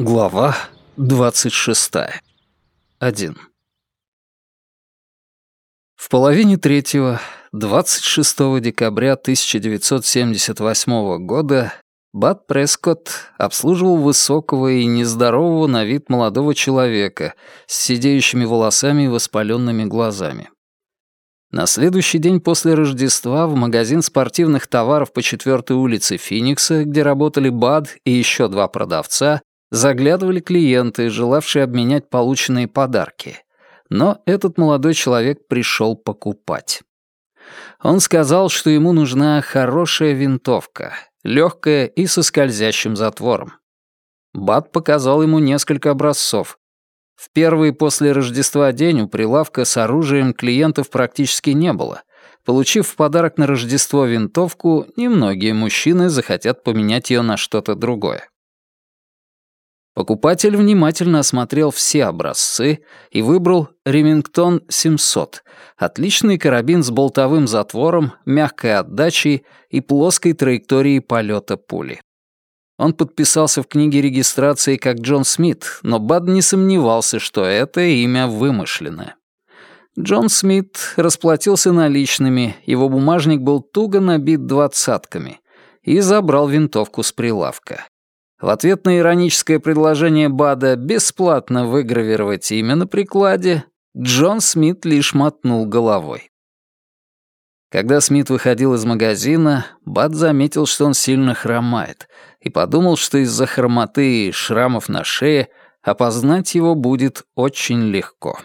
Глава 26. 1. В половине третьего, 26 декабря 1978 года, Бат Прескотт обслуживал высокого и нездорового на вид молодого человека с сидеющими волосами и воспаленными глазами. На следующий день после Рождества в магазин спортивных товаров по четвертой улице Финикса, где работали Бад и еще два продавца, Заглядывали клиенты, желавшие обменять полученные подарки. Но этот молодой человек пришел покупать. Он сказал, что ему нужна хорошая винтовка, легкая и со скользящим затвором. Бат показал ему несколько образцов. В первый после Рождества день у прилавка с оружием клиентов практически не было. Получив в подарок на Рождество винтовку, немногие мужчины захотят поменять ее на что-то другое. Покупатель внимательно осмотрел все образцы и выбрал Ремингтон 700, отличный карабин с болтовым затвором, мягкой отдачей и плоской траекторией полета пули. Он подписался в книге регистрации как Джон Смит, но Бад не сомневался, что это имя вымышленное. Джон Смит расплатился наличными, его бумажник был туго набит двадцатками, и забрал винтовку с прилавка. В ответ на ироническое предложение Бада бесплатно выгравировать имя на прикладе, Джон Смит лишь мотнул головой. Когда Смит выходил из магазина, Бад заметил, что он сильно хромает, и подумал, что из-за хромоты и шрамов на шее опознать его будет очень легко.